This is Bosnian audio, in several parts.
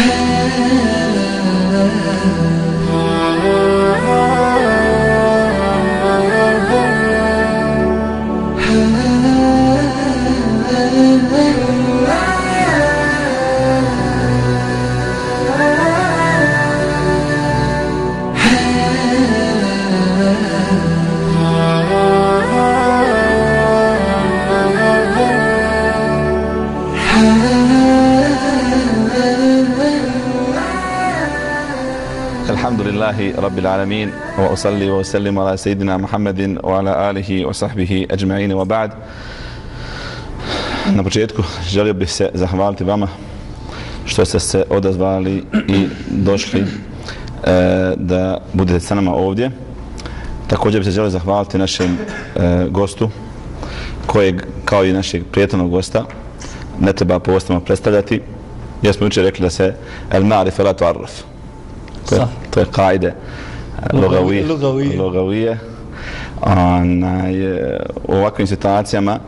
Ah لله رب العالمين وأصلي وأسلم على سيدنا محمد وعلى آله وصحبه أجمعين وبعد Na početku želio bih se zahvaliti vama što ste se odazvali i došli e, da budete sa nama ovdje. Također bih se želio zahvaliti našem e, gostu kojeg kao i našeg prijateljnog gosta ne treba po predstavljati. Ja smo jučer rekli da se el marif el atuarraf to je, to je kajde. Logavije, logavije. Onaj, u ovakvim situacijama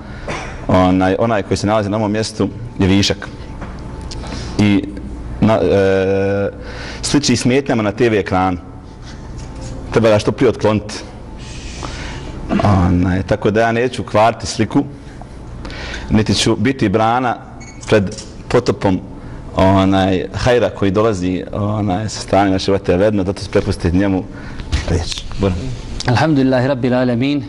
onaj, onaj koji se nalazi na ovom mjestu je višak. I na, e, sliči smetnjama na TV ekran. Treba da što prije otkloniti. Onaj, tako da ja neću kvarti sliku niti ću biti brana pred potopom onaj hajra koji dolazi onaj sa strane naše vate vedno da to se prepusti njemu riječ Alhamdulillahi Rabbil Alamin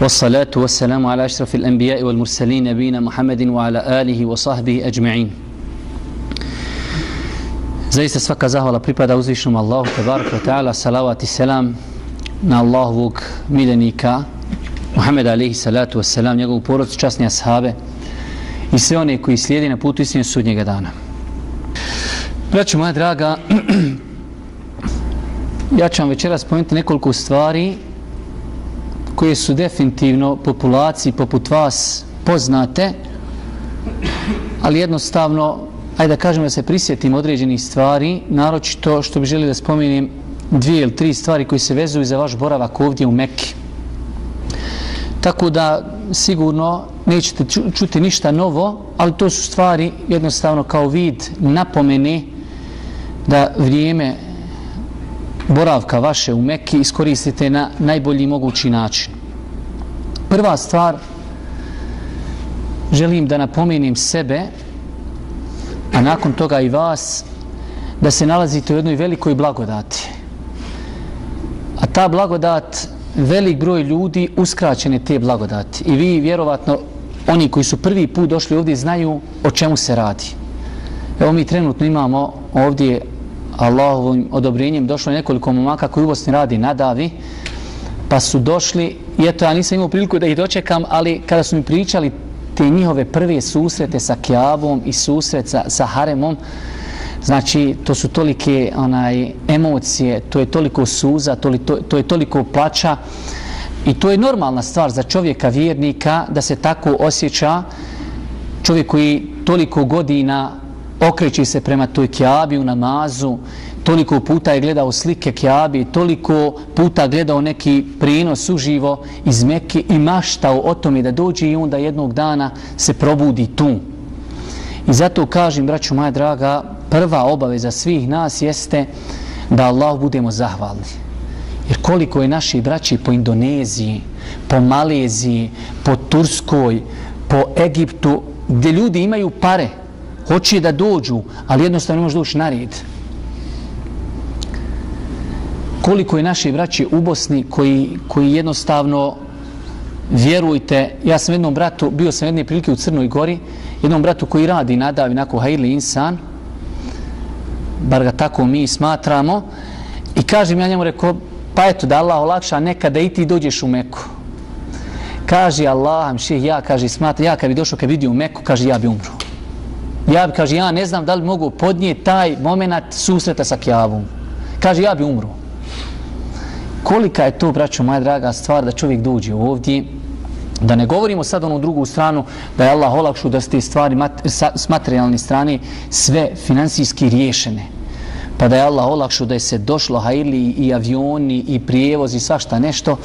والصلاة والسلام على أشرف الأنبياء والمرسلين نبينا محمد وعلى آله وصحبه أجمعين Zaista svaka zahvala pripada uzvišnom Allahu tabarak wa ta'ala salavat i selam na Allahovog miljenika Muhammed alaihi salatu wa salam njegovu porodcu časni ashabe i sve one koji slijedi na putu istine sudnjega dana. Braćo moja draga, ja ću vam večera spomenuti nekoliko stvari koje su definitivno populaciji poput vas poznate, ali jednostavno, ajde da kažemo da se prisjetim određenih stvari, naročito što bi želio da spomenem dvije ili tri stvari koje se vezuju za vaš boravak ovdje u Mekki. Tako da sigurno nećete čuti ništa novo, ali to su stvari jednostavno kao vid napomene da vrijeme boravka vaše u Mekki iskoristite na najbolji mogući način. Prva stvar, želim da napomenim sebe, a nakon toga i vas, da se nalazite u jednoj velikoj blagodati. A ta blagodat velik broj ljudi uskraćene te blagodati. I vi vjerovatno, oni koji su prvi put došli ovdje, znaju o čemu se radi. Evo mi trenutno imamo ovdje Allahovim odobrenjem došlo nekoliko momaka koji u Bosni radi nadavi, pa su došli, i eto ja nisam imao priliku da ih dočekam, ali kada su mi pričali te njihove prve susrete sa Kjavom i susret sa, sa Haremom, Znači, to su tolike onaj, emocije, to je toliko suza, to, to, to je toliko plaća. I to je normalna stvar za čovjeka vjernika da se tako osjeća čovjek koji toliko godina okreći se prema toj kjabi u namazu, toliko puta je gledao slike kjabi, toliko puta gledao neki prinos uživo iz Mekke i maštao o tome da dođe i onda jednog dana se probudi tu. I zato kažem, braću moja draga, prva obaveza svih nas jeste da Allah budemo zahvalni. Jer koliko je naši braći po Indoneziji, po Maleziji, po Turskoj, po Egiptu, gdje ljudi imaju pare, hoće da dođu, ali jednostavno ne može doći na red. Koliko je naši braći u Bosni koji, koji jednostavno vjerujte, ja sam jednom bratu, bio sam jedne prilike u Crnoj Gori, jednom bratu koji radi nadavi nako hajli insan, bar ga tako mi smatramo, i kažem ja njemu rekao, pa eto da Allah olakša nekada i ti dođeš u Meku. Kaže Allah, ših, ja, kaže, smatra, ja kad bi došao, kad vidio u Meku, kaže, ja bi umro. Ja bi, kaže, ja ne znam da li mogu podnijeti taj moment susreta sa Kjavom. Kaže, ja bi umro. Kolika je to, braćo, moja draga stvar, da čovjek dođe ovdje, Da ne govorimo sad onu drugu stranu da je Allah olakšu da ste stvari mat, sa, s materijalne strane sve finansijski riješene. Pa da je Allah olakšu da je se došlo hajli i avioni i prijevozi svašta nešto.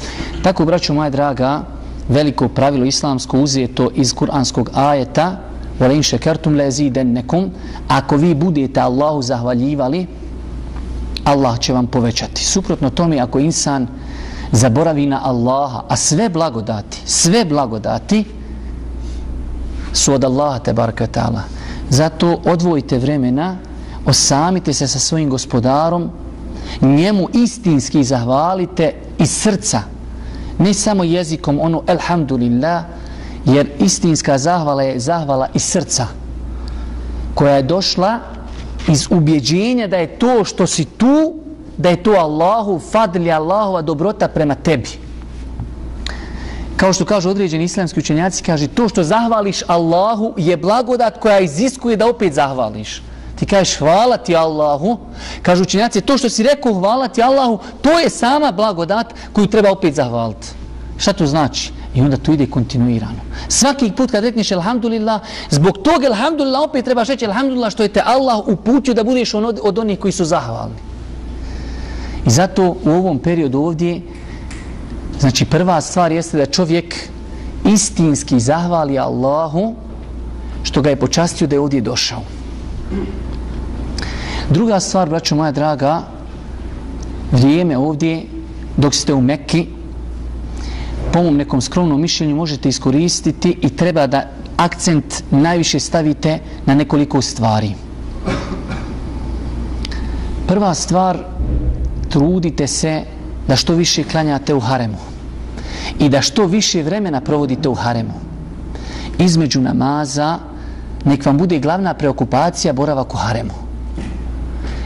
Tako, braću moja draga, veliko pravilo islamsko uzeto iz kuranskog ajeta Wala شَكَرْتُمْ shakartum la. Ako vi budete Allahu zahvaljivali, Allah će vam povećati. Suprotno tome, ako insan zaboravi na Allaha, a sve blagodati, sve blagodati su od Allaha te barka ta'ala. Zato odvojite vremena, osamite se sa svojim gospodarom, njemu istinski zahvalite iz srca, ne samo jezikom ono elhamdulillah, jer istinska zahvala je zahvala iz srca, koja je došla iz ubjeđenja da je to što si tu, da je to Allahu, fadli Allahova dobrota prema tebi. Kao što kažu određeni islamski učenjaci, kaže to što zahvališ Allahu je blagodat koja iziskuje da opet zahvališ. Ti kažeš hvala ti Allahu, kažu učenjaci, to što si rekao hvala ti Allahu, to je sama blagodat koju treba opet zahvaliti. Šta to znači? I onda to ide kontinuirano. Svaki put kad rekneš Alhamdulillah, zbog tog Alhamdulillah opet trebaš reći Alhamdulillah što je te Allah uputio da budeš od, od onih koji su zahvalni. I zato u ovom periodu ovdje, znači prva stvar jeste da čovjek istinski zahvali Allahu što ga je počastio da je ovdje došao. Druga stvar, braćo moja draga, vrijeme ovdje dok ste u Mekki, po mom nekom skromnom mišljenju možete iskoristiti i treba da akcent najviše stavite na nekoliko stvari. Prva stvar, trudite se da što više klanjate u haremu i da što više vremena provodite u haremu. Između namaza, nek vam bude glavna preokupacija boravak u haremu.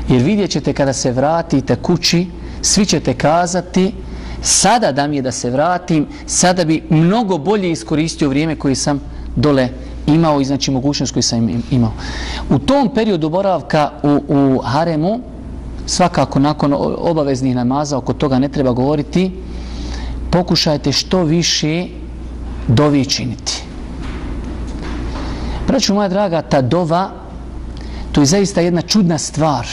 Jer vidjet ćete kada se vratite kući, svi ćete kazati sada da mi je da se vratim, sada bi mnogo bolje iskoristio vrijeme koje sam dole imao i znači mogućnost koju sam imao. U tom periodu boravka u, u haremu, svakako nakon obaveznih namaza, oko toga ne treba govoriti, pokušajte što više dovi činiti. Braću moja draga, ta dova, to je zaista jedna čudna stvar.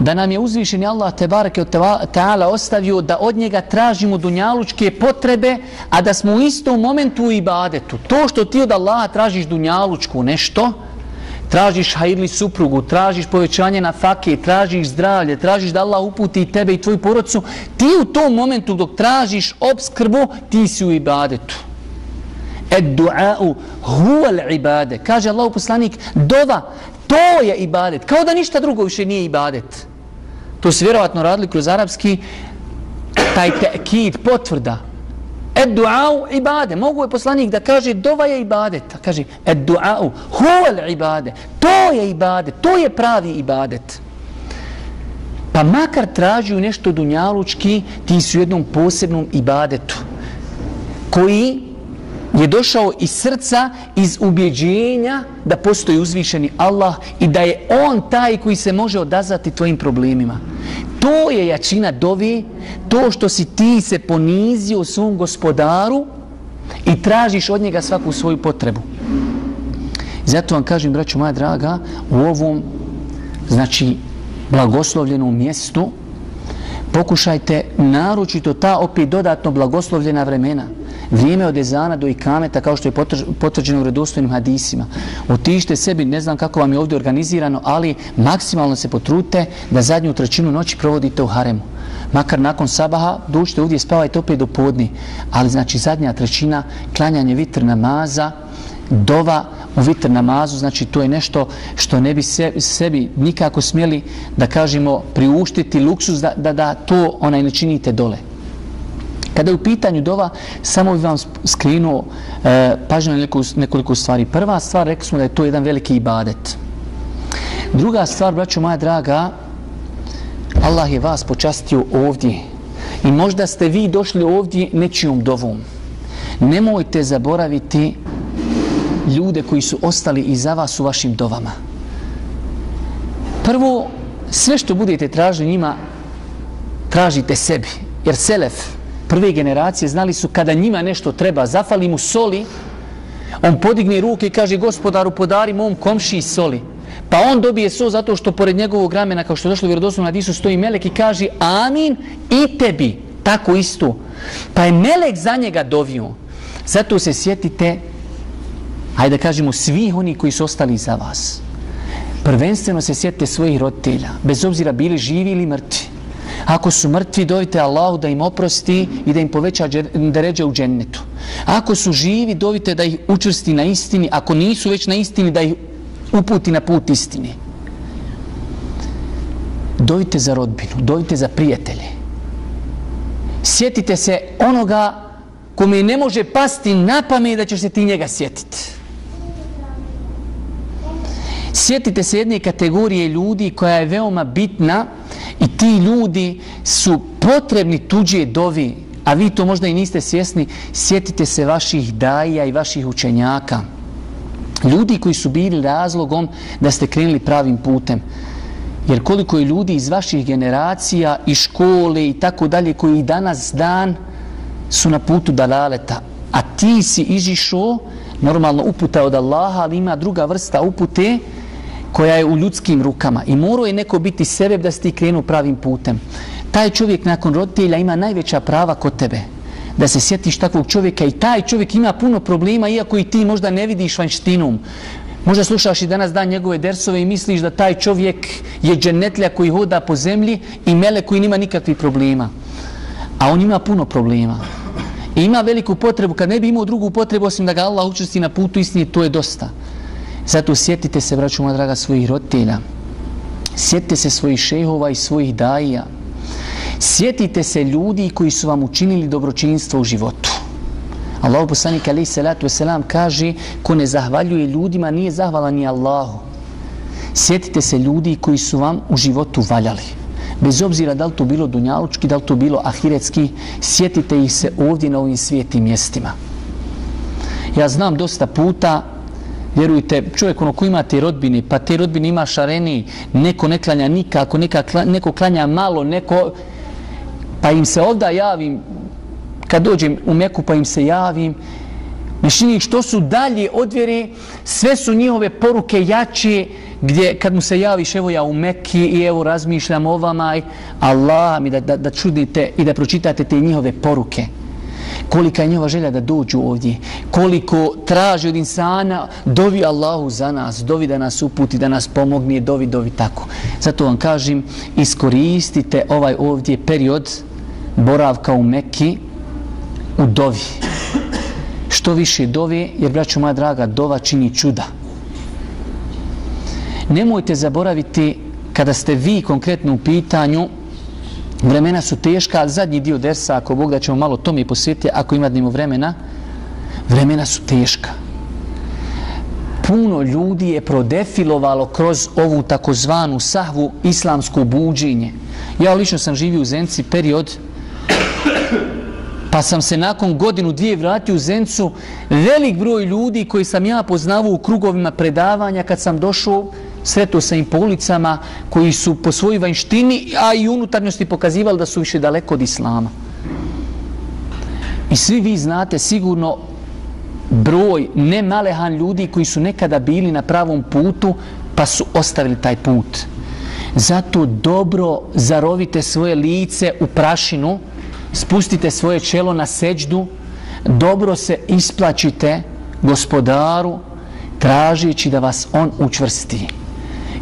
Da nam je uzvišeni Allah te barake od ta'ala ostavio da od njega tražimo dunjalučke potrebe, a da smo u istom momentu u ibadetu. To što ti od Allaha tražiš dunjalučku nešto, tražiš hajirli suprugu, tražiš povećanje na fake, tražiš zdravlje, tražiš da Allah uputi tebe i tvoju porodcu, ti u tom momentu dok tražiš obskrbu, ti si u ibadetu. Ed du'a'u huval ibade. Kaže Allah poslanik, dova, to je ibadet. Kao da ništa drugo više nije ibadet. To se vjerovatno radili kroz arapski, taj tekid, potvrda. Ed du'a'u ibade. Mogu je poslanik da kaže, dova je ibadet. Kaže, ed du'a'u huvel ibade. To je ibadet, to je pravi ibadet. Pa makar tražuju nešto dunjalučki, ti su u jednom posebnom ibadetu koji je došao iz srca, iz ubjeđenja da postoji uzvišeni Allah i da je On taj koji se može odazvati tvojim problemima. To je jačina dovi, to što si ti se ponizio svom gospodaru i tražiš od njega svaku svoju potrebu. Zato vam kažem, braću moja draga, u ovom, znači, blagoslovljenom mjestu, pokušajte naročito ta opet dodatno blagoslovljena vremena vrijeme od ezana do ikameta kao što je potvrđeno u redostojnim hadisima. Otište sebi, ne znam kako vam je ovdje organizirano, ali maksimalno se potrute da zadnju trećinu noći provodite u haremu. Makar nakon sabaha dušite ovdje spavajte opet do podni. Ali znači zadnja trećina, klanjanje vitr namaza, dova u vitr namazu, znači to je nešto što ne bi se, sebi nikako smjeli da kažemo priuštiti luksus da, da, da to onaj ne činite dole. Kada je u pitanju dova, samo bih vam skrinuo e, pažnju na nekoliko, nekoliko stvari. Prva stvar, rekli smo da je to jedan veliki ibadet. Druga stvar, braćo moja draga, Allah je vas počastio ovdje. I možda ste vi došli ovdje nečijom dovom. Nemojte zaboraviti ljude koji su ostali iza vas u vašim dovama. Prvo, sve što budete tražili njima, tražite sebi. Jer Selef, prve generacije znali su kada njima nešto treba, zafali mu soli, on podigne ruke i kaže gospodaru podari mom komši soli. Pa on dobije so zato što pored njegovog ramena, kao što je došlo u na Hadisu, stoji melek i kaže amin i tebi. Tako isto. Pa je melek za njega dovio. Zato se sjetite hajde da kažemo svih oni koji su ostali za vas. Prvenstveno se sjetite svojih roditelja, bez obzira bili živi ili mrtvi. Ako su mrtvi, dovite Allahu da im oprosti i da im poveća deređe u džennetu. Ako su živi, dovite da ih učvrsti na istini. Ako nisu već na istini, da ih uputi na put istini. Dovite za rodbinu, dovite za prijatelje. Sjetite se onoga kome ne može pasti na pamet da ćeš se ti njega sjetiti. Sjetite se jedne kategorije ljudi koja je veoma bitna i ti ljudi su potrebni tuđe dovi, a vi to možda i niste svjesni, sjetite se vaših daja i vaših učenjaka. Ljudi koji su bili razlogom da ste krenuli pravim putem. Jer koliko je ljudi iz vaših generacija i škole i tako dalje koji i danas dan su na putu dalaleta, a ti si izišao normalno uputa od Allaha, ali ima druga vrsta upute koja je u ljudskim rukama i morao je neko biti sebe da si ti krenu pravim putem. Taj čovjek nakon roditelja ima najveća prava kod tebe da se sjetiš takvog čovjeka i taj čovjek ima puno problema iako i ti možda ne vidiš vanštinom. Možda slušaš i danas dan njegove dersove i misliš da taj čovjek je dženetlja koji hoda po zemlji i mele koji nima nikakvih problema. A on ima puno problema. I ima veliku potrebu, kad ne bi imao drugu potrebu osim da ga Allah učesti na putu istine, to je dosta. Zato sjetite se, braću moja draga, svojih roditelja. Sjetite se svojih šehova i svojih daija. Sjetite se ljudi koji su vam učinili dobročinstvo u životu. Allah poslanik alaih salatu wasalam kaže ko ne zahvaljuje ljudima nije zahvalan ni Allahu. Sjetite se ljudi koji su vam u životu valjali. Bez obzira da li to bilo dunjalučki, da li to bilo ahiretski, sjetite ih se ovdje na ovim svijetim mjestima. Ja znam dosta puta Vjerujte, čovjek ono ko ima te rodbine, pa te rodbine ima šareni, neko ne klanja nikako, neka, neko klanja malo, neko... Pa im se ovda javim, kad dođem u Meku pa im se javim, znači, mišljeni što su dalje od vjere, sve su njihove poruke jače, gdje kad mu se javiš, evo ja u Mekki i evo razmišljam o vama, Allah mi da, da, da čudite i da pročitate te njihove poruke kolika je njova želja da dođu ovdje, koliko traži od insana, dovi Allahu za nas, dovi da nas uputi, da nas pomogne, dovi, dovi tako. Zato vam kažem, iskoristite ovaj ovdje period boravka u Mekki u dovi. Što više dovi, jer braću moja draga, dova čini čuda. Nemojte zaboraviti kada ste vi konkretno u pitanju, Vremena su teška, zadnji dio dersa, ako Bog da ćemo malo to mi posjetiti, ako imadnimo vremena, vremena su teška. Puno ljudi je prodefilovalo kroz ovu takozvanu sahvu islamsko buđenje. Ja lično sam živio u Zenci period, pa sam se nakon godinu dvije vratio u Zencu, velik broj ljudi koji sam ja poznavao u krugovima predavanja kad sam došao, sreto sa im po ulicama koji su po svojoj vanštini, a i unutarnjosti pokazivali da su više daleko od Islama. I svi vi znate sigurno broj nemalehan ljudi koji su nekada bili na pravom putu pa su ostavili taj put. Zato dobro zarovite svoje lice u prašinu, spustite svoje čelo na seđdu, dobro se isplaćite gospodaru tražići da vas on učvrsti.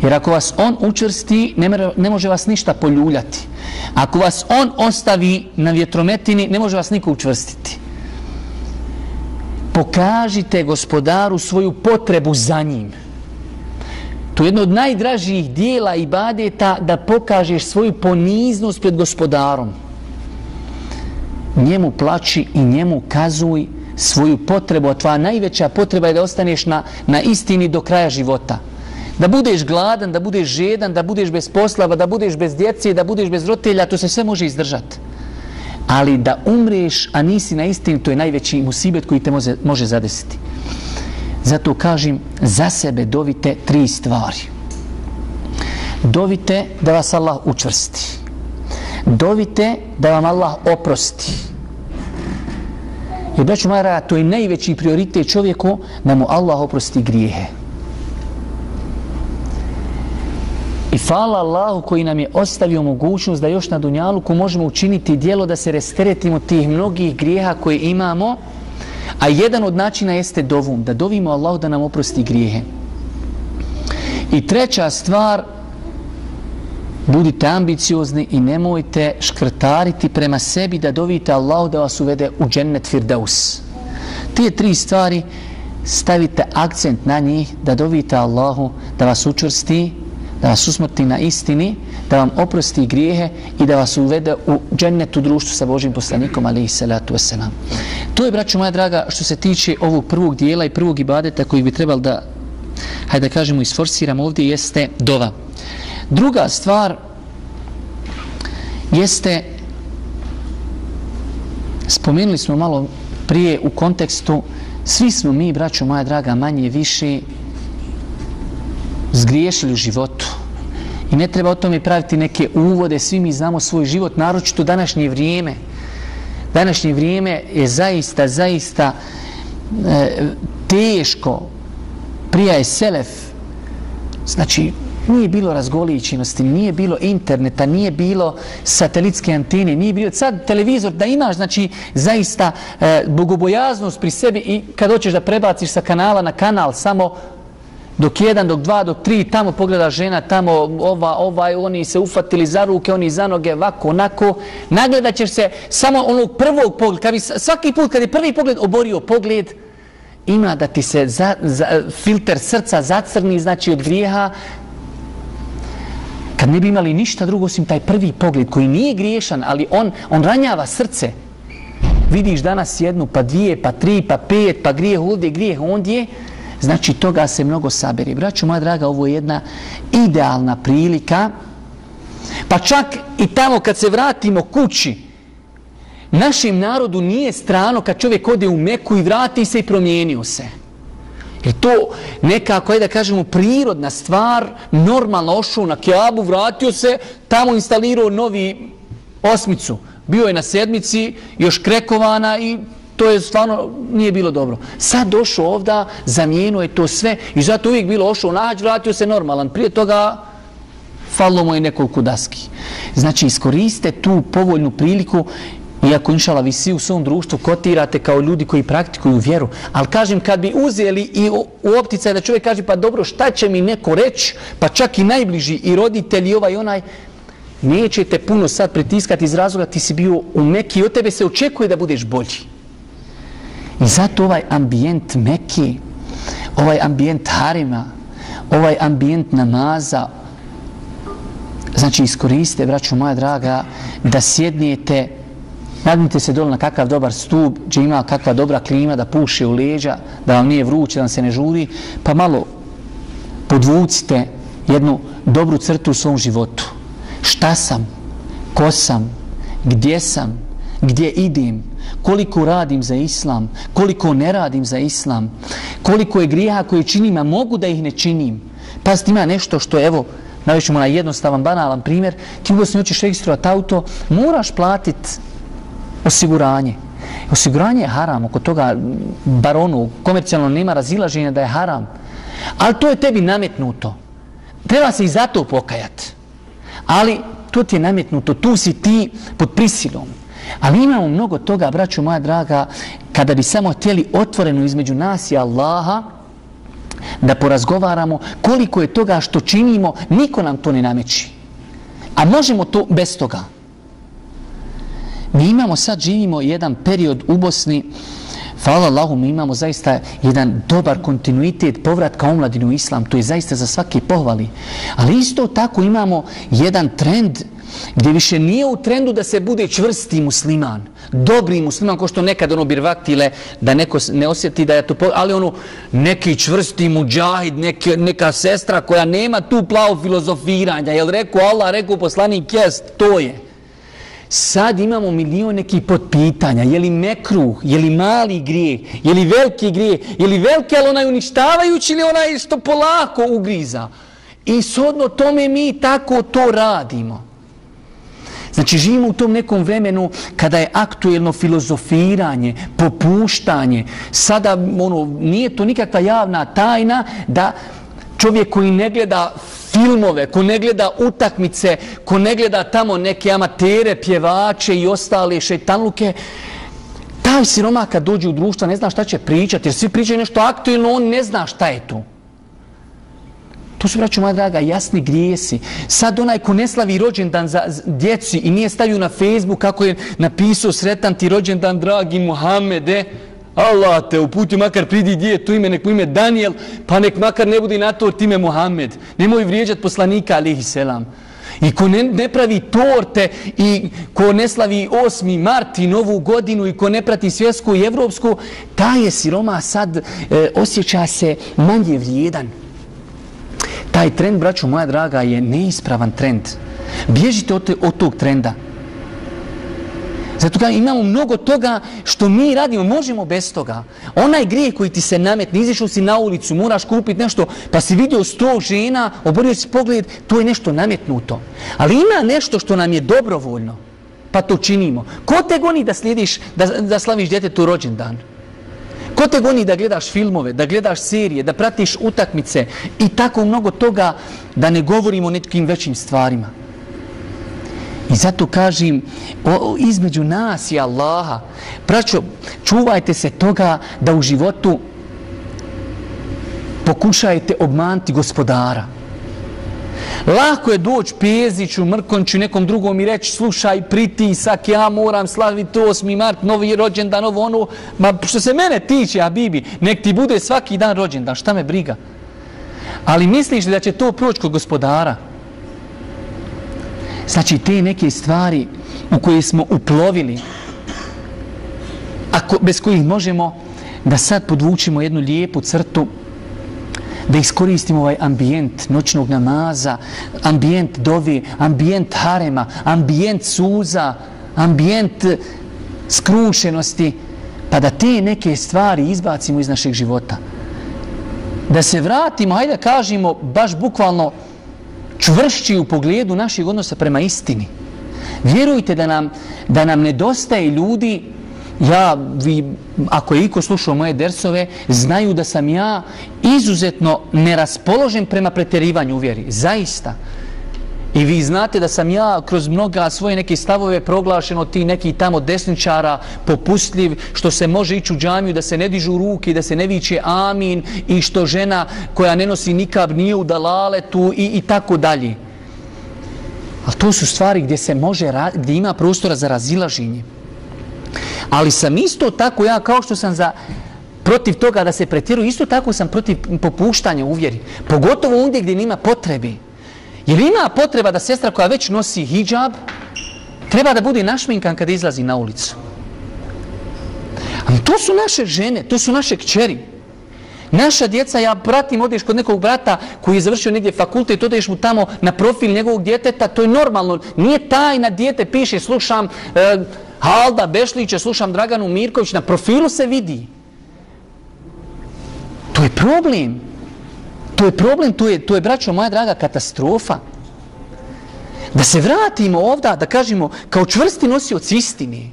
Jer ako vas on učvrsti, ne, ne može vas ništa poljuljati. Ako vas on ostavi na vjetrometini, ne može vas niko učvrstiti. Pokažite gospodaru svoju potrebu za njim. To je jedno od najdražijih dijela i badeta da pokažeš svoju poniznost pred gospodarom. Njemu plači i njemu kazuj svoju potrebu, a tvoja najveća potreba je da ostaneš na, na istini do kraja života da budeš gladan, da budeš žedan, da budeš bez poslava, da budeš bez djece, da budeš bez roditelja, to se sve može izdržati. Ali da umreš, a nisi na istinu, to je najveći musibet koji te može, može zadesiti. Zato kažem, za sebe dovite tri stvari. Dovite da vas Allah učvrsti. Dovite da vam Allah oprosti. I braću Mara, to je najveći prioritet čovjeku da mu Allah oprosti grijehe. I hvala Allahu koji nam je ostavio mogućnost da još na Dunjaluku možemo učiniti dijelo da se restretimo tih mnogih grijeha koje imamo, A jedan od načina jeste dovom, da dovimo Allah da nam oprosti grijehe. I treća stvar, budite ambiciozni i nemojte škrtariti prema sebi da dovite Allah da vas uvede u džennet Firdaus. Tije tri stvari stavite akcent na njih da dovite Allahu da vas učvrsti, da vas usmrti na istini, da vam oprosti grijehe i da vas uvede u džennetu društvu sa Božim poslanikom, ali salatu wasalam. To je, braćo moja draga, što se tiče ovog prvog dijela i prvog ibadeta koji bi trebalo da, hajde da kažemo, isforsiram ovdje, jeste dova. Druga stvar jeste, spomenuli smo malo prije u kontekstu, svi smo mi, braćo moja draga, manje više zgriješili u životu. I ne treba o tome praviti neke uvode, svi mi znamo svoj život, naročito današnje vrijeme. Današnje vrijeme je zaista, zaista e, teško. Prija je selef. Znači, nije bilo razgoličenosti, nije bilo interneta, nije bilo satelitske antene, nije bilo sad televizor da imaš, znači zaista e, bogobojaznost pri sebi i kad hoćeš da prebaciš sa kanala na kanal samo dok jedan, dok dva, dok tri, tamo pogleda žena, tamo ova, ovaj, oni se ufatili za ruke, oni za noge, ovako, onako, nagledat ćeš se samo onog prvog pogleda, kad bi, svaki put kad je prvi pogled oborio pogled, ima da ti se za, za, filter srca zacrni, znači od grijeha, kad ne bi imali ništa drugo osim taj prvi pogled koji nije griješan, ali on, on ranjava srce. Vidiš danas jednu, pa dvije, pa tri, pa pet, pa grijeh ovdje, grijeh ondje, znači toga se mnogo saberi. Braću moja draga, ovo je jedna idealna prilika, pa čak i tamo kad se vratimo kući, našem narodu nije strano kad čovjek ode u Meku i vrati se i promijenio se. Jer to nekako, je da kažemo, prirodna stvar, normalno ošao na Kjabu, vratio se, tamo instalirao novi osmicu. Bio je na sedmici, još krekovana i to je stvarno nije bilo dobro. Sad došao ovda, zamijenuo je to sve i zato uvijek bilo ošao nađ, vratio se normalan. Prije toga falilo mu je nekoliko daski. Znači, iskoriste tu povoljnu priliku Iako inšala vi svi u svom društvu kotirate kao ljudi koji praktikuju vjeru. Ali kažem, kad bi uzeli i u, opticaj da čovjek kaže pa dobro šta će mi neko reći, pa čak i najbliži i roditelji ovaj onaj, nećete puno sad pritiskati iz razloga ti si bio u neki, i od tebe se očekuje da budeš bolji. I zato ovaj ambijent Meki, ovaj ambijent Harima, ovaj ambijent namaza, znači iskoriste, braću moja draga, da sjednijete Nagnite se dole na kakav dobar stup, gdje ima kakva dobra klima da puše u leđa, da vam nije vruće, da vam se ne žuri, pa malo podvucite jednu dobru crtu u svom životu. Šta sam? Ko sam? Gdje sam? Gdje idem? Koliko radim za islam? Koliko ne radim za islam? Koliko je grijeha koje činim, a mogu da ih ne činim? Pa ima nešto što, evo, navišemo na jednostavan, banalan primjer, ti u Bosni hoćeš registrovati auto, moraš platiti osiguranje. Osiguranje je haram, oko toga baronu komercijalno nema razilaženja da je haram. Ali to je tebi nametnuto. Treba se i zato pokajati. Ali to ti je nametnuto, tu si ti pod prisilom. Ali imamo mnogo toga, braću moja draga, kada bi samo htjeli otvoreno između nas i Allaha, da porazgovaramo koliko je toga što činimo, niko nam to ne nameći. A možemo to bez toga. Mi imamo sad, živimo jedan period u Bosni, hvala Allahu, mi imamo zaista jedan dobar kontinuitet povratka omladinu u islam, to je zaista za svaki pohvali. Ali isto tako imamo jedan trend gdje više nije u trendu da se bude čvrsti musliman, dobri musliman, ko što nekad ono birvaktile, da neko ne osjeti da je to, ali ono neki čvrsti muđahid, neki, neka sestra koja nema tu plavo filozofiranja, jel rekao Allah, rekao poslanik, jest, to je. Sad imamo milion nekih potpitanja. Je li mekruh, je li mali grije, je li veliki grije, je li veliki, ali onaj uništavajući ili onaj što polako ugriza. I sodno tome mi tako to radimo. Znači, živimo u tom nekom vremenu kada je aktuelno filozofiranje, popuštanje. Sada, ono, nije to nikakva javna tajna da čovjek koji ne gleda filmove, ko ne gleda utakmice, ko ne gleda tamo neke amatere, pjevače i ostale šetanluke, taj siroma kad dođe u društvo ne zna šta će pričati, jer svi pričaju nešto aktuelno, on ne zna šta je to. To su, braću moja draga, jasni grijesi. Sad onaj ko ne slavi rođendan za djeci i nije stavio na Facebook kako je napisao sretan ti rođendan, dragi Muhammede, Allah te uputi, makar pridi dje, to ime, nek ime Daniel, pa nek makar ne budi na to time Muhammed. Nemoj vrijeđati poslanika, alihi selam. I ko ne, ne pravi torte i ko ne slavi 8. mart i novu godinu i ko ne prati svjetsku i evropsku, ta je siroma sad e, osjeća se manje vrijedan. Taj trend, braću moja draga, je neispravan trend. Bježite od, od tog trenda. Zato kada imamo mnogo toga što mi radimo, možemo bez toga. Onaj grijeh koji ti se nametne, izišao si na ulicu, moraš kupiti nešto, pa si vidio sto žena, oborio si pogled, to je nešto nametnuto. Ali ima nešto što nam je dobrovoljno, pa to činimo. Ko te goni da slijediš, da, da slaviš djetetu rođendan? Ko te goni da gledaš filmove, da gledaš serije, da pratiš utakmice i tako mnogo toga da ne govorimo o nekim većim stvarima? I zato kažem, o, između nas i Allaha, praćo, čuvajte se toga da u životu pokušajte obmanti gospodara. Lako je doći Peziću, Mrkonću, nekom drugom i reći, slušaj, pritisak, ja moram slaviti 8. mart, novi rođendan, ovo ono. Ma što se mene tiče, a Bibi, nek ti bude svaki dan rođendan, šta me briga. Ali misliš da će to proći kod gospodara? Znači, te neke stvari u koje smo uplovili, ako, bez kojih možemo da sad podvučimo jednu lijepu crtu, da iskoristimo ovaj ambijent noćnog namaza, ambijent dovi, ambijent harema, ambijent suza, ambijent skrušenosti, pa da te neke stvari izbacimo iz našeg života. Da se vratimo, hajde kažemo, baš bukvalno, čvršći u pogledu naših odnosa prema istini. Vjerujte da nam, da nam nedostaje ljudi, ja, vi, ako je iko slušao moje dersove, znaju da sam ja izuzetno neraspoložen prema preterivanju u vjeri. Zaista. I vi znate da sam ja kroz mnoga svoje neke stavove proglašen od ti neki tamo desničara popustljiv, što se može ići u džamiju da se ne dižu ruke, da se ne viće amin i što žena koja ne nosi nikab nije u dalaletu i, i tako dalje. Ali to su stvari gdje se može, gdje ima prostora za razilaženje. Ali sam isto tako ja kao što sam za protiv toga da se pretiru, isto tako sam protiv popuštanja u vjeri. Pogotovo ondje gdje nima potrebi. Jer ima potreba da sestra koja već nosi hijab, treba da bude našminkan kada izlazi na ulicu. Ali to su naše žene, to su naše kćeri. Naša djeca, ja pratim, odeš kod nekog brata koji je završio negdje fakultet, odeš mu tamo na profil njegovog djeteta, to je normalno. Nije taj na djete, piše, slušam e, Halda Bešlića, slušam Draganu Mirković, na profilu se vidi. To je problem. To je problem, to je, to je, braćo moja draga, katastrofa. Da se vratimo ovda, da kažemo, kao čvrsti nosioc istine.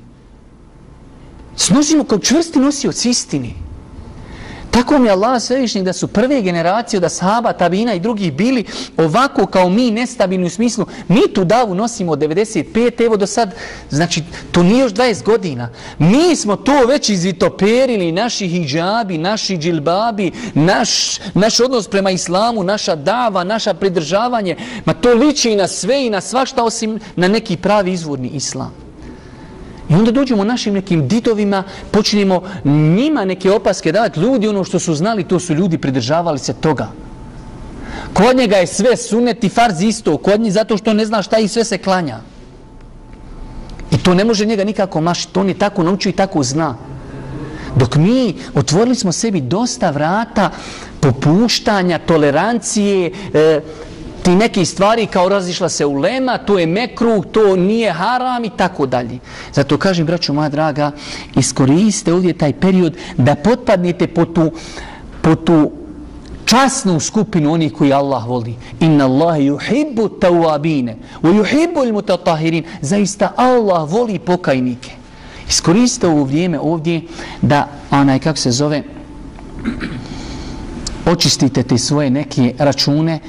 Snosimo kao čvrsti nosioc istine. Tako mi je Allah svevišnji da su prve generacije od ashaba, tabina i drugih bili ovako kao mi nestabilni u smislu. Mi tu davu nosimo od 95, evo do sad, znači to nije još 20 godina. Mi smo to već izvitoperili, naši hijabi, naši džilbabi, naš, naš odnos prema islamu, naša dava, naša pridržavanje. Ma to liči na sve i na svašta osim na neki pravi izvorni islam. I onda dođemo našim nekim didovima, počinjemo njima neke opaske davati. Ljudi ono što su znali, to su ljudi pridržavali se toga. Kod njega je sve sunet i farz isto. Kod njih zato što ne zna šta i sve se klanja. I to ne može njega nikako mašiti. To on je tako naučio i tako zna. Dok mi otvorili smo sebi dosta vrata popuštanja, tolerancije, e, ti neki stvari kao razišla se u lema, to je mekruh, to nije haram i tako dalje. Zato kažem, braću moja draga, iskoriste ovdje taj period da potpadnete po tu, po tu časnu skupinu onih koji Allah voli. Inna Allah yuhibbu tawabine, wa yuhibbu al-mutatahirin. Zaista Allah voli pokajnike. Iskoriste ovo vrijeme ovdje da, onaj, kako se zove, očistite te svoje neke račune,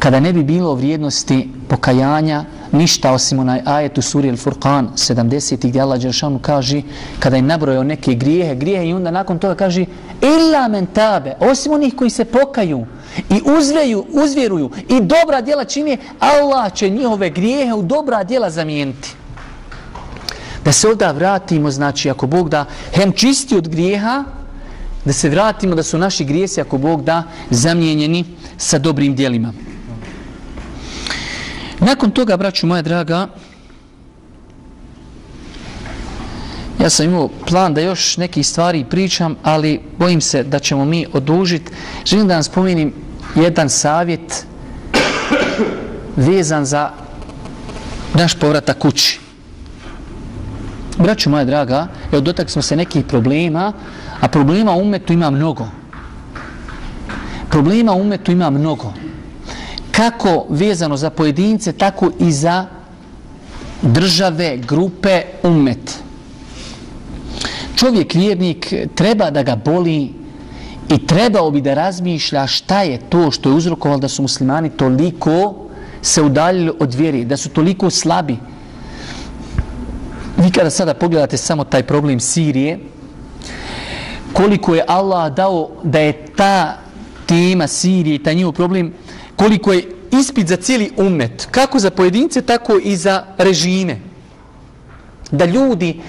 kada ne bi bilo vrijednosti pokajanja ništa osim onaj ajet u suri Al-Furqan 70. gdje Allah Đeršanu kaže kada je nabrojao neke grijehe, grijehe i onda nakon toga kaže illa men tabe, osim onih koji se pokaju i uzveju, uzvjeruju i dobra djela čini, Allah će njihove grijehe u dobra djela zamijeniti. Da se ovdje vratimo, znači ako Bog da hem čisti od grijeha, da se vratimo da su naši grijesi, ako Bog da, zamijenjeni sa dobrim djelima. Nakon toga, braću moja draga, ja sam imao plan da još neki stvari pričam, ali bojim se da ćemo mi odužiti. Želim da vam spomenim jedan savjet vezan za naš povratak kući. Braću moja draga, evo dotak smo se nekih problema, a problema u umetu ima mnogo. Problema u umetu ima mnogo kako vezano za pojedince, tako i za države, grupe, umet. Čovjek vjernik treba da ga boli i trebao bi da razmišlja šta je to što je uzrokovalo da su muslimani toliko se udaljili od vjeri, da su toliko slabi. Vi kada sada pogledate samo taj problem Sirije, koliko je Allah dao da je ta tema Sirije taj njihov problem koliko je ispit za cijeli umet, kako za pojedince, tako i za režime. Da ljudi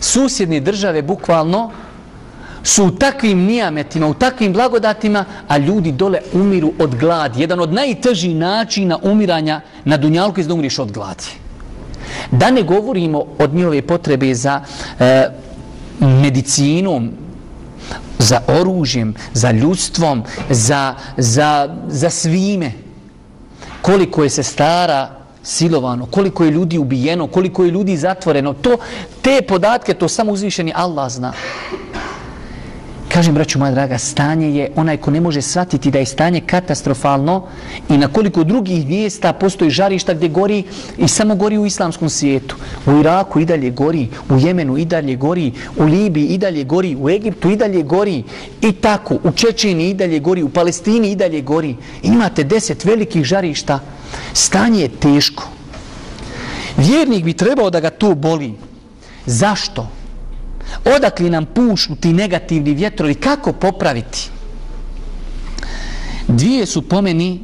susjedne države bukvalno su u takvim nijametima, u takvim blagodatima, a ljudi dole umiru od gladi. Jedan od najtežih načina umiranja na Dunjalku je da umriš od gladi. Da ne govorimo od njihove potrebe za e, medicinom, za oružjem, za ljudstvom, za, za, za svime. Koliko je se stara silovano, koliko je ljudi ubijeno, koliko je ljudi zatvoreno, to, te podatke to samo uzvišeni Allah zna. Kažem, braću moja draga, stanje je onaj ko ne može shvatiti da je stanje katastrofalno i na koliko drugih mjesta postoji žarišta gdje gori i samo gori u islamskom svijetu. U Iraku i dalje gori, u Jemenu i dalje gori, u Libiji i dalje gori, u Egiptu i dalje gori i tako, u Čečini i dalje gori, u Palestini i dalje gori. Imate deset velikih žarišta. Stanje je teško. Vjernik bi trebao da ga to boli. Zašto? Odakle nam pušu ti negativni vjetrovi, kako popraviti? Dvije su pomeni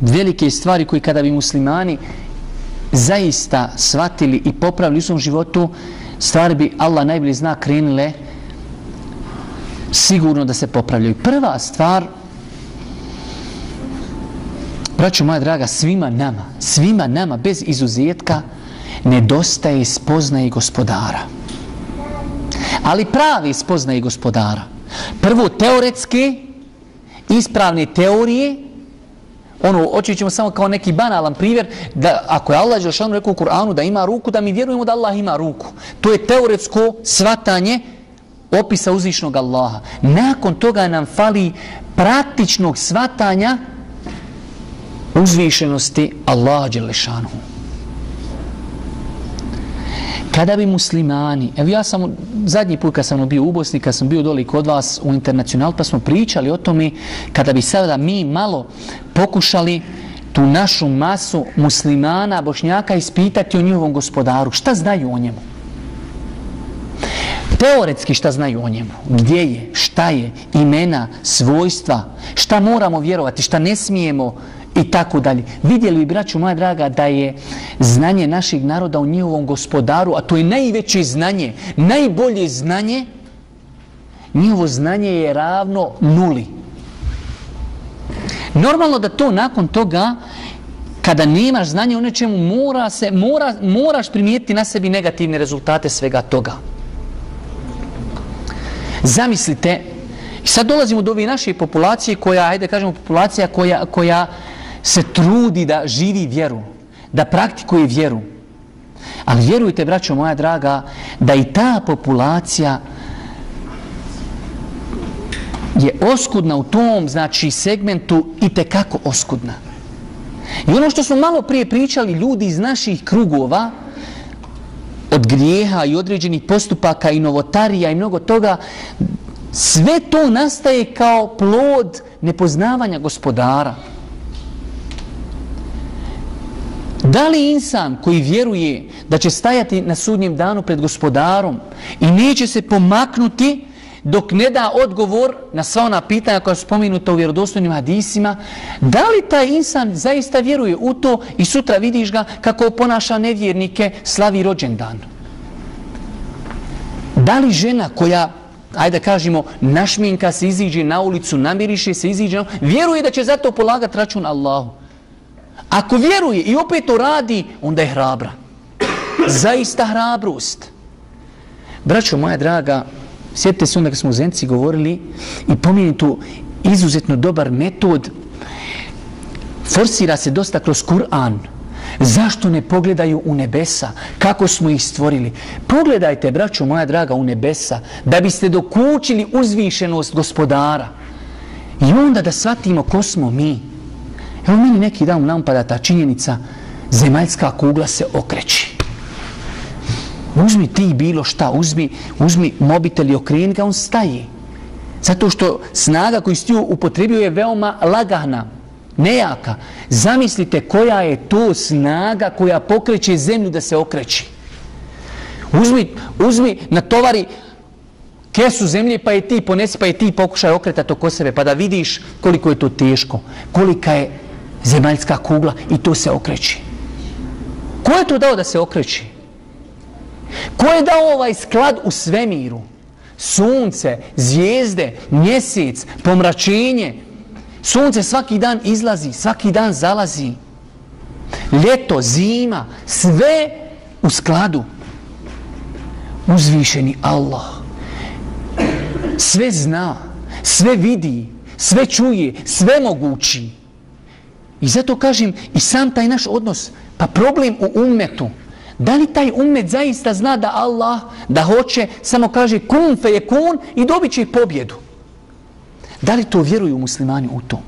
velike stvari koje kada bi muslimani zaista shvatili i popravili u svom životu, stvari bi Allah najbolji zna krenile sigurno da se popravljaju. Prva stvar, braću moja draga, svima nama, svima nama, bez izuzetka, nedostaje spoznaje gospodara ali pravi spoznaje gospodara. Prvo teoretske, ispravne teorije, ono, očit ćemo samo kao neki banalan primjer, da ako je Allah Đelšanu rekao u Kur'anu da ima ruku, da mi vjerujemo da Allah ima ruku. To je teoretsko svatanje opisa uzvišnog Allaha. Nakon toga nam fali praktičnog svatanja uzvišenosti Allaha Đelešanu kada bi muslimani, evo ja sam zadnji put kad sam bio u Bosni, kad sam bio doli kod vas u internacional, pa smo pričali o tome, kada bi sada mi malo pokušali tu našu masu muslimana, bošnjaka ispitati o njihovom gospodaru, šta znaju o njemu? Teoretski šta znaju o njemu? Gdje je? Šta je? Imena? Svojstva? Šta moramo vjerovati? Šta ne smijemo i tako dalje. Vidjeli bi, braću moja draga, da je znanje naših naroda u njihovom gospodaru, a to je najveće znanje, najbolje znanje, njihovo znanje je ravno nuli. Normalno da to nakon toga, kada nemaš znanje o nečemu, mora se, mora, moraš primijetiti na sebi negativne rezultate svega toga. Zamislite, sad dolazimo do ove naše populacije koja, ajde kažemo, populacija koja, koja se trudi da živi vjeru, da praktikuje vjeru. Ali vjerujte, braćo moja draga, da i ta populacija je oskudna u tom znači segmentu i te kako oskudna. I ono što smo malo prije pričali ljudi iz naših krugova, od grijeha i određenih postupaka i novotarija i mnogo toga, sve to nastaje kao plod nepoznavanja gospodara. Da li insan koji vjeruje da će stajati na sudnjem danu pred gospodarom i neće se pomaknuti dok ne da odgovor na sva ona pitanja koja su spominuta u vjerodostojnim hadisima, da li taj insan zaista vjeruje u to i sutra vidiš ga kako ponaša nevjernike slavi rođendan? Da li žena koja, ajde da kažemo, našminka se iziđe na ulicu, namiriše se, iziđe, vjeruje da će zato polagati račun Allahu? Ako vjeruje i opet to radi, onda je hrabra. Zaista hrabrost. Braćo moja draga, sjetite se onda kad smo u Zenci govorili i pomijeni tu izuzetno dobar metod, forsira se dosta kroz Kur'an. Zašto ne pogledaju u nebesa? Kako smo ih stvorili? Pogledajte, braćo moja draga, u nebesa, da biste dokučili uzvišenost gospodara. I onda da shvatimo ko smo mi. Evo meni neki dan nam pada ta činjenica, zemaljska kugla se okreći. Uzmi ti bilo šta, uzmi, uzmi mobitel i okreni ga, on staje. Zato što snaga koju stiju upotrebio je veoma lagana, nejaka. Zamislite koja je to snaga koja pokreće zemlju da se okreći. Uzmi, uzmi na tovari kesu zemlje pa je ti ponesi, pa je ti pokušaj okretati oko sebe, pa da vidiš koliko je to teško, kolika je zemaljska kugla i to se okreći. Ko je to dao da se okreći? Ko je dao ovaj sklad u svemiru? Sunce, zvijezde, mjesec, pomračenje. Sunce svaki dan izlazi, svaki dan zalazi. Ljeto, zima, sve u skladu. Uzvišeni Allah. Sve zna, sve vidi, sve čuje, sve mogući. I zato kažem, i sam taj naš odnos, pa problem u ummetu. da li taj ummet zaista zna da Allah, da hoće, samo kaže kun fe je kun i dobit će pobjedu. Da li to vjeruju muslimani u to?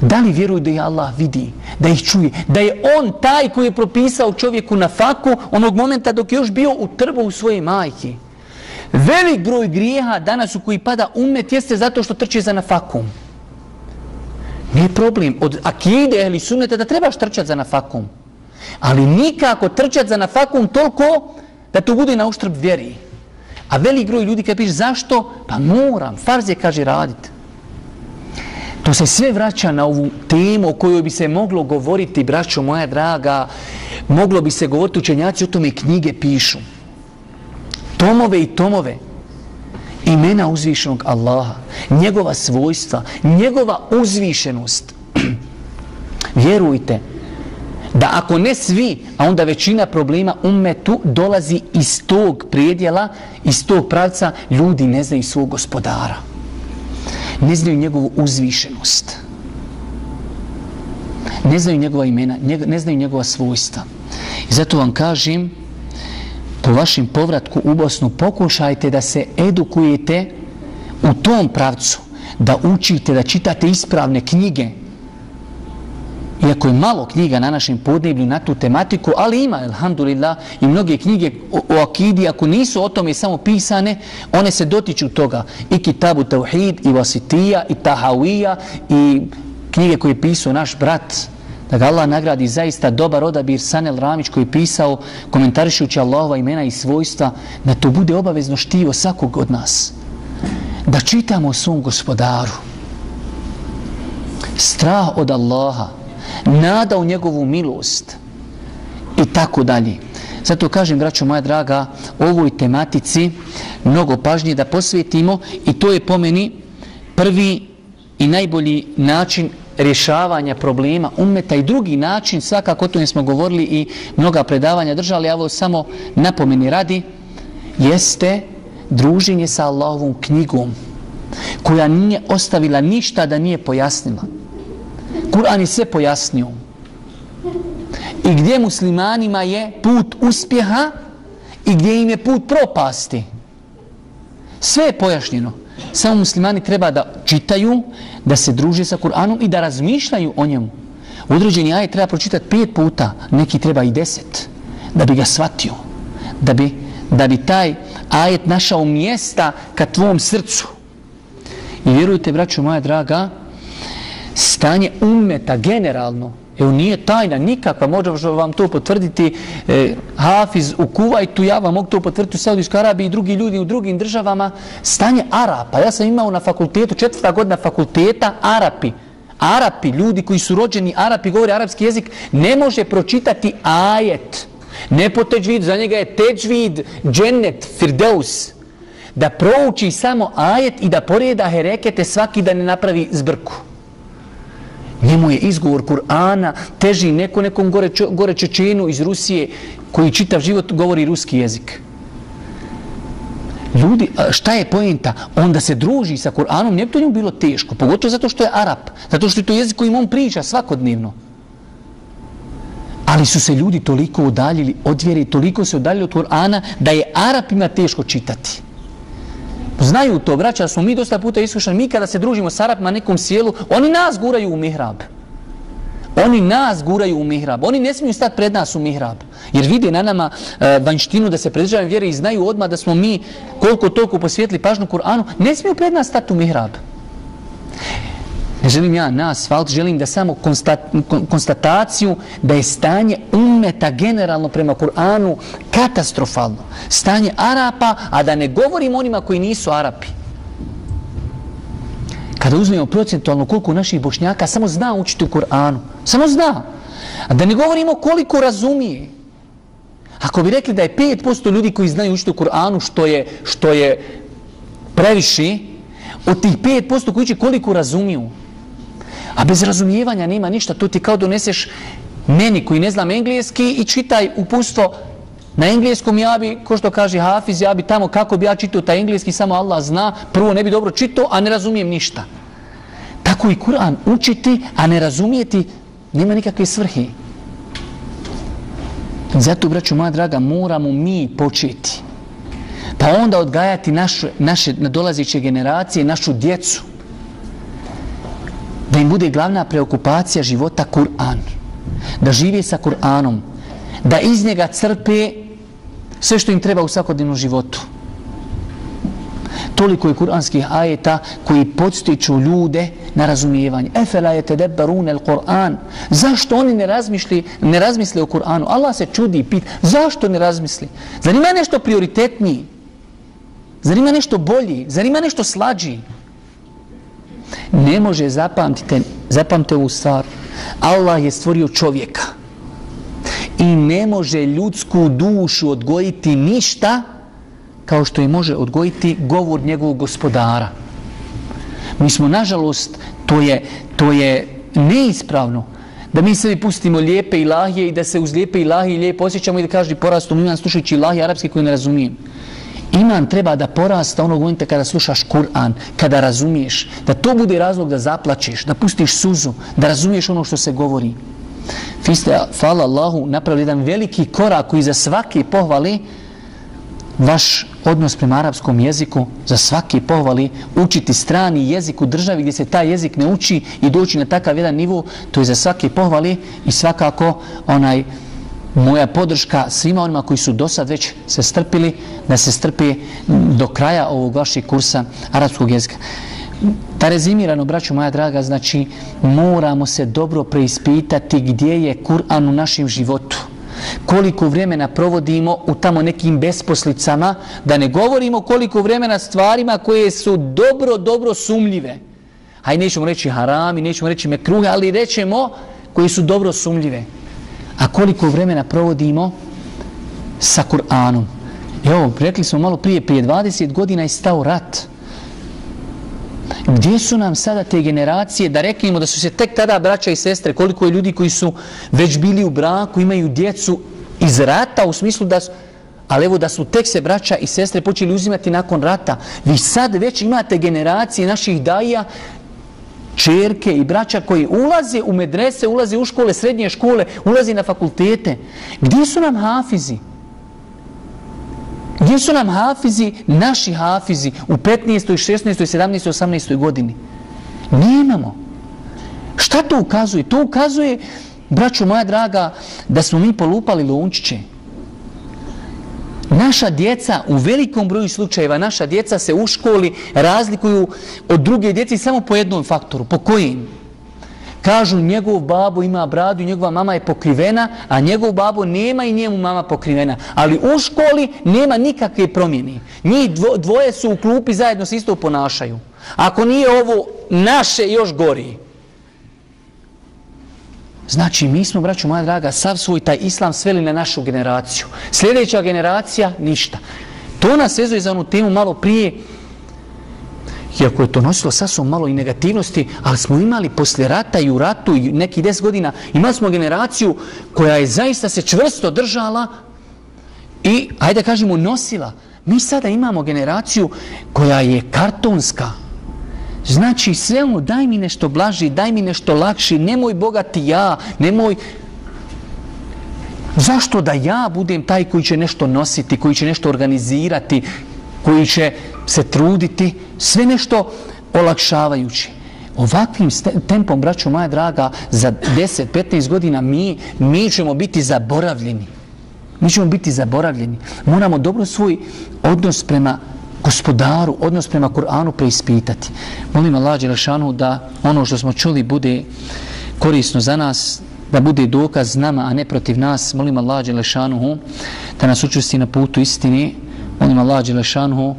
Da li vjeruju da je Allah vidi, da ih čuje, da je on taj koji je propisao čovjeku na faku onog momenta dok je još bio u trbu u svoje majke? Velik broj grijeha danas u koji pada umet jeste zato što trče za nafakom. Nije problem od akide ili sunneta da trebaš trčati za nafakom. Ali nikako trčati za nafakom toliko da to bude na uštrb vjeri. A velik groj ljudi kada piše zašto? Pa moram. Farz je kaže radit. To se sve vraća na ovu temu o kojoj bi se moglo govoriti, braćo moja draga, moglo bi se govoriti učenjaci o tome knjige pišu. Tomove i tomove imena uzvišenog Allaha, njegova svojstva, njegova uzvišenost. Vjerujte da ako ne svi, a onda većina problema umetu dolazi iz tog prijedjela, iz tog pravca, ljudi ne znaju svog gospodara. Ne znaju njegovu uzvišenost. Ne znaju njegova imena, ne znaju njegova svojstva. I zato vam kažem, po vašem povratku u Bosnu pokušajte da se edukujete u tom pravcu, da učite, da čitate ispravne knjige. Iako je malo knjiga na našem podneblju na tu tematiku, ali ima, alhamdulillah, i mnoge knjige o, o akidi, ako nisu o tome samo pisane, one se dotiču toga. I Kitabu Tauhid, i Vasitija, i Tahawija, i knjige koje je pisao naš brat, da ga Allah nagradi zaista dobar odabir Sanel Ramić koji je pisao komentarišući Allahova imena i svojstva da to bude obavezno štivo svakog od nas da čitamo o svom gospodaru. Strah od Allaha nada u njegovu milost i tako dalje. Zato kažem braćo moja draga ovoj tematici mnogo pažnje da posvetimo i to je po meni prvi i najbolji način rješavanja problema umeta i drugi način, svakako o tome smo govorili i mnoga predavanja držali, a ovo samo napomeni radi, jeste druženje sa Allahovom knjigom, koja nije ostavila ništa da nije pojasnila. Kur'an je sve pojasnio. I gdje muslimanima je put uspjeha i gdje im je put propasti. Sve je pojašnjeno. Samo muslimani treba da čitaju, da se druže sa Kur'anom i da razmišljaju o njemu. Određeni ajet treba pročitati pet puta, neki treba i deset, da bi ga shvatio, da bi, da bi taj ajet našao mjesta ka tvom srcu. I vjerujte, braćo moja draga, stanje umeta generalno, evo nije tajna nikakva, možemo vam to potvrditi e, Hafiz u Kuvajtu, ja vam mogu to potvrditi u Saudijskoj Arabiji i drugi ljudi u drugim državama, stanje Arapa. Ja sam imao na fakultetu, četvrta godina fakulteta, Arapi. Arapi, ljudi koji su rođeni Arapi, govori arapski jezik, ne može pročitati ajet. Ne po teđvid, za njega je teđvid, džennet, firdeus. Da prouči samo ajet i da poreda herekete svaki da ne napravi zbrku. Njemu je izgovor Kur'ana teži neko nekom gore, gore Čečenu iz Rusije koji čitav život govori ruski jezik. Ljudi, šta je pojenta? On da se druži sa Kur'anom, nije to njemu bilo teško, pogotovo zato što je Arab, zato što je to jezik kojim on priča svakodnevno. Ali su se ljudi toliko udaljili od vjere, toliko se udaljili od Kur'ana, da je Arapima teško čitati. Znaju to, braća, smo mi dosta puta iskušani, mi kada se družimo s Arapima na nekom sjelu, oni nas guraju u mihrab. Oni nas guraju u mihrab. Oni ne smiju stati pred nas u mihrab. Jer vide na nama e, vanjštinu da se predržavaju vjere i znaju odmah da smo mi koliko toliko posvijetli pažnu Kur'anu. Ne smiju pred nas stati u mihrab. Ne želim ja nas asfalt, želim da samo konstat, konstataciju da je stanje umeta generalno prema Kur'anu katastrofalno. Stanje Arapa, a da ne govorim onima koji nisu Arapi. Kada uzmemo procentualno koliko naših bošnjaka samo zna učiti u Kur'anu. Samo zna. A da ne govorimo koliko razumije. Ako bi rekli da je 5% ljudi koji znaju učiti u Kur'anu što je, što je previši, od tih 5% koji će koliko razumiju. A bez razumijevanja nema ništa. To ti kao doneseš meni koji ne znam engleski i čitaj upustvo na engleskom ja bi, ko što kaže Hafiz, ja bi tamo kako bi ja čitao taj engleski, samo Allah zna, prvo ne bi dobro čitao, a ne razumijem ništa. Tako i Kur'an učiti, a ne razumijeti, nema nikakve svrhe. Zato, braću moja draga, moramo mi početi. Pa onda odgajati naše, naše nadolaziće generacije, našu djecu da im bude glavna preokupacija života Kur'an. Da žive sa Kur'anom. Da iz njega crpe sve što im treba u svakodnevnom životu. Toliko je kuranskih ajeta koji podstiču ljude na razumijevanje. Efela je tedebbarun el Kur'an. Zašto oni ne razmišli, ne razmisle o Kur'anu? Allah se čudi i pita. Zašto ne razmisli? Zar ima nešto prioritetniji? Zar ima nešto bolji? Zar ima nešto slađiji? Ne može zapamtite, zapamte ovu stvar. Allah je stvorio čovjeka i ne može ljudsku dušu odgojiti ništa kao što je može odgojiti govor njegovog gospodara. Mi smo, nažalost, to je, to je neispravno da mi sebi pustimo lijepe ilahije i da se uz lijepe ilahije lijepo osjećamo i da kažemo porastom iman slušajući ilahije arapske koje ne razumijem. Iman treba da porasta onog momenta kada slušaš Kur'an, kada razumiješ, da to bude razlog da zaplačeš, da pustiš suzu, da razumiješ ono što se govori. Vi ste, hvala Allahu, napravili jedan veliki korak koji za svaki pohvali vaš odnos prema arapskom jeziku, za svaki pohvali učiti strani jezik u državi gdje se taj jezik ne uči i doći na takav jedan nivo, to je za svaki pohvali i svakako onaj moja podrška svima onima koji su do sad već se strpili, da se strpi do kraja ovog vašeg kursa arapskog jezika. Da rezimirano, braću moja draga, znači moramo se dobro preispitati gdje je Kur'an u našem životu. Koliko vremena provodimo u tamo nekim besposlicama, da ne govorimo koliko vremena stvarima koje su dobro, dobro sumljive. Hajde, nećemo reći haram i nećemo reći mekruhe, ali rećemo koji su dobro sumljive. A koliko vremena provodimo sa Kur'anom? Evo, rekli smo malo prije, prije 20 godina je stao rat. Gdje su nam sada te generacije da reknemo da su se tek tada braća i sestre, koliko je ljudi koji su već bili u braku, imaju djecu iz rata u smislu da su, ali evo da su tek se braća i sestre počeli uzimati nakon rata. Vi sad već imate generacije naših daja čerke i braća koji ulaze u medrese, ulaze u škole, srednje škole, ulaze na fakultete. Gdje su nam hafizi? Gdje su nam hafizi, naši hafizi u 15. 16. 17. 18. godini? Nemamo. Šta to ukazuje? To ukazuje, braćo moja draga, da smo mi polupali lončiće. Naša djeca, u velikom broju slučajeva, naša djeca se u školi razlikuju od druge djeci samo po jednom faktoru. Po kojim? Kažu njegov babo ima bradu njegova mama je pokrivena, a njegov babo nema i njemu mama pokrivena. Ali u školi nema nikakve promjene. Njih dvoje su u klupi zajedno se isto ponašaju. Ako nije ovo naše još gori. Znači, mi smo, braću moja draga, sav svoj taj islam sveli na našu generaciju. Sljedeća generacija, ništa. To nas vezuje za onu temu malo prije, iako je to nosilo sasvom malo i negativnosti, ali smo imali poslije rata i u ratu i neki deset godina, imali smo generaciju koja je zaista se čvrsto držala i, ajde kažemo, nosila. Mi sada imamo generaciju koja je kartonska. Znači, sve ono, daj mi nešto blaži, daj mi nešto lakši, nemoj bogati ja, nemoj... Zašto da ja budem taj koji će nešto nositi, koji će nešto organizirati, koji će se truditi, sve nešto olakšavajući. Ovakvim tempom, braćo moja draga, za 10-15 godina mi, mi ćemo biti zaboravljeni. Mi ćemo biti zaboravljeni. Moramo dobro svoj odnos prema gospodaru, odnos prema Kur'anu preispitati. Molim Allah Đelešanu da ono što smo čuli bude korisno za nas, da bude dokaz nama, a ne protiv nas. Molim Allah Đelešanu da nas učusti na putu istini. Molim Allah Đelešanu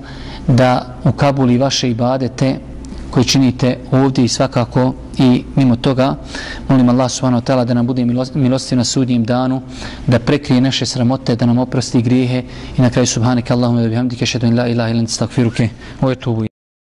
da ukabuli vaše ibadete koji činite ovdje i svakako i mimo toga molim Allah subhanahu wa ta'ala da nam bude milostiv na sudnjem danu da prekrije naše sramote da nam oprosti grijehe i na kraju subhanak Allahumma bihamdika ashhadu an la ilaha illa anta astaghfiruka wa atubu